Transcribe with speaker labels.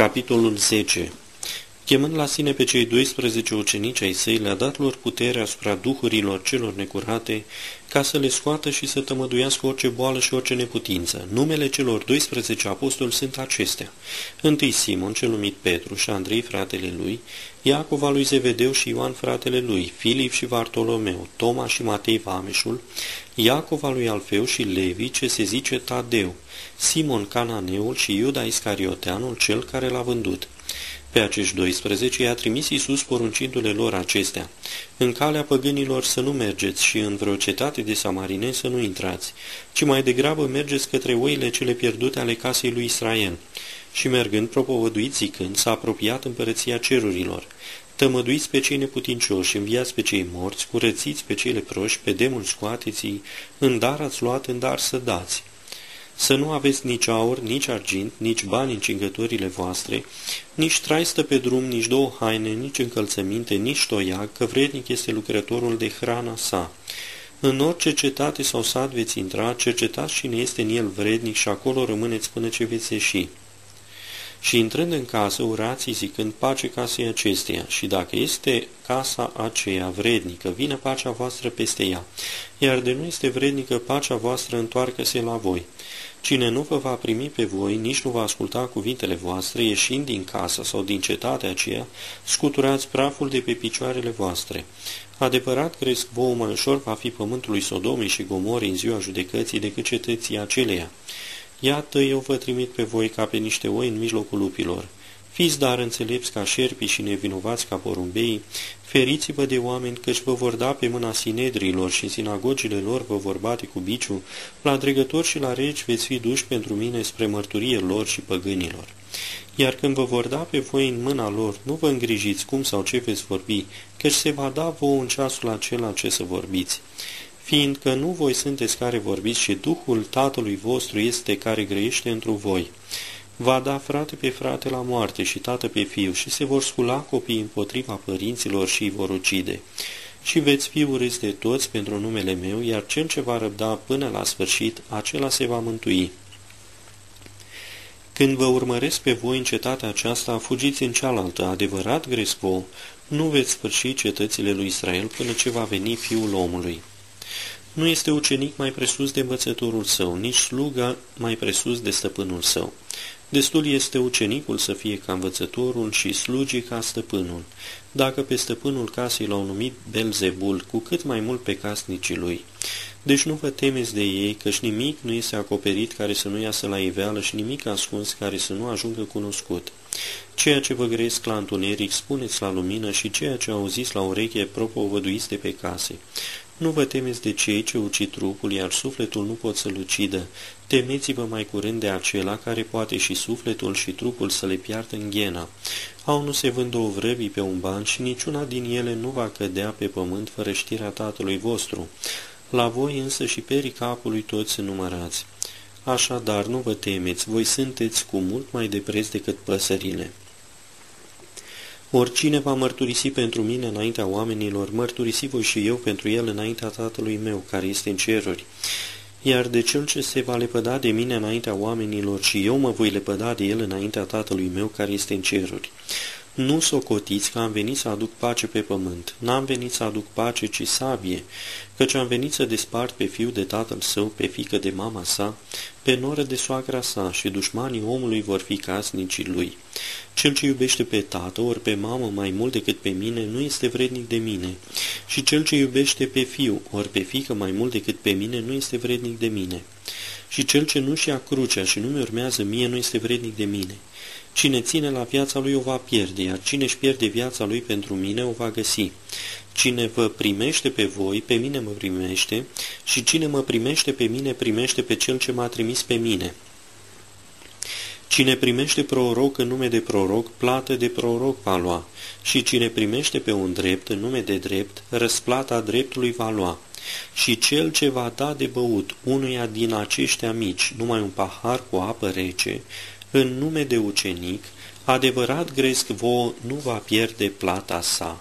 Speaker 1: Capitolul 10 Chemând la sine pe cei 12 ucenici ai săi, le-a dat lor putere asupra duhurilor celor necurate, ca să le scoată și să tămăduiască orice boală și orice neputință. Numele celor 12 apostoli sunt acestea. Întâi Simon, cel numit Petru și Andrei, fratele lui, Iacova lui Zevedeu și Ioan, fratele lui, Filip și Bartolomeu, Toma și Matei Vameșul, Iacova lui Alfeu și Levi, ce se zice Tadeu, Simon Cananeul și Iuda Iscarioteanul, cel care l-a vândut. Pe acești 12 i-a trimis Iisus poruncindu-le lor acestea. În calea păgânilor să nu mergeți și în vreo cetate de samarineni să nu intrați, ci mai degrabă mergeți către oile cele pierdute ale casei lui Israel. Și mergând propovăduiți zicând, s-a apropiat împărăția cerurilor. Tămăduiți pe cei neputincioși, înviați pe cei morți, curățiți pe cei leproși, pe demoni scoateți-i, în dar ați luat, în dar să dați să nu aveți nici aur, nici argint, nici bani în cingătorile voastre, nici traistă pe drum, nici două haine, nici încălțăminte, nici toiag, că vrednic este lucrătorul de hrana sa. În orice cetate sau sat veți intra, cercetați cine este în el vrednic și acolo rămâneți până ce veți ieși. Și intrând în casă, urați zicând pace casei acesteia, și dacă este casa aceea vrednică, vine pacea voastră peste ea, iar de nu este vrednică pacea voastră, întoarcă-se la voi. Cine nu vă va primi pe voi, nici nu va asculta cuvintele voastre, ieșind din casă sau din cetatea aceea, scuturați praful de pe picioarele voastre. Adevărat cresc vouă mai ușor va fi pământului Sodomii și Gomorii în ziua judecății decât cetății aceleia. Iată, eu vă trimit pe voi ca pe niște oi în mijlocul lupilor. Fiți dar înțelepți ca șerpii și nevinovați ca porumbei, feriți-vă de oameni căci vă vor da pe mâna sinedrilor și sinagogile lor vă vor bate cu biciu, la dregători și la regi veți fi duși pentru mine spre mărturie lor și păgânilor. Iar când vă vor da pe voi în mâna lor, nu vă îngrijiți cum sau ce veți vorbi, căci se va da vouă în ceasul acela ce să vorbiți fiindcă nu voi sunteți care vorbiți și Duhul Tatălui vostru este care grăiește întru voi. Va da frate pe frate la moarte și tată pe fiu și se vor scula copiii împotriva părinților și îi vor ucide. Și veți fi urâți de toți pentru numele meu, iar cel ce va răbda până la sfârșit, acela se va mântui. Când vă urmăresc pe voi în cetatea aceasta, fugiți în cealaltă, adevărat grespo, nu veți sfârși cetățile lui Israel până ce va veni fiul omului. Nu este ucenic mai presus de învățătorul său, nici sluga mai presus de stăpânul său. Destul este ucenicul să fie ca învățătorul și slugii ca stăpânul. Dacă pe stăpânul casei l-au numit Belzebul, cu cât mai mult pe casnicii lui. Deci nu vă temeți de ei, căci nimic nu este acoperit care să nu iasă la iveală și nimic ascuns care să nu ajungă cunoscut. Ceea ce vă gresc la întuneric, spuneți la lumină și ceea ce auziți la ureche, propovăduiți de pe case. Nu vă temeți de cei ce ucid trupul, iar sufletul nu pot să-l ucidă. Temeți-vă mai curând de acela care poate și sufletul și trupul să le piardă în ghena. Au nu se vând două vrăbii pe un ban și niciuna din ele nu va cădea pe pământ fără știrea Tatălui vostru. La voi însă și perii capului toți sunt numărați. Așadar, nu vă temeți, voi sunteți cu mult mai de preț decât păsările. Oricine va mărturisi pentru mine înaintea oamenilor, mărturisi voi și eu pentru el înaintea Tatălui meu, care este în ceruri. Iar de cel ce se va lepăda de mine înaintea oamenilor și eu mă voi lepăda de el înaintea Tatălui meu, care este în ceruri. Nu socotiți că am venit să aduc pace pe pământ. N-am venit să aduc pace, ci sabie, căci am venit să despart pe fiul de tatăl său, pe fică de mama sa, pe noră de soacra sa și dușmanii omului vor fi casnicii lui. Cel ce iubește pe tată ori pe mamă mai mult decât pe mine nu este vrednic de mine, și cel ce iubește pe fiu ori pe fică mai mult decât pe mine nu este vrednic de mine. Și cel ce nu-și ia crucea și nu mi urmează mie nu este vrednic de mine. Cine ține la viața lui o va pierde, iar cine își pierde viața lui pentru mine o va găsi. Cine vă primește pe voi, pe mine mă primește, și cine mă primește pe mine, primește pe cel ce m-a trimis pe mine. Cine primește proroc în nume de proroc, plată de proroc va lua, și cine primește pe un drept în nume de drept, răsplata dreptului va lua. Și cel ce va da de băut unuia din aceștia mici numai un pahar cu apă rece, în nume de ucenic, adevărat gresc vouă nu va pierde plata sa.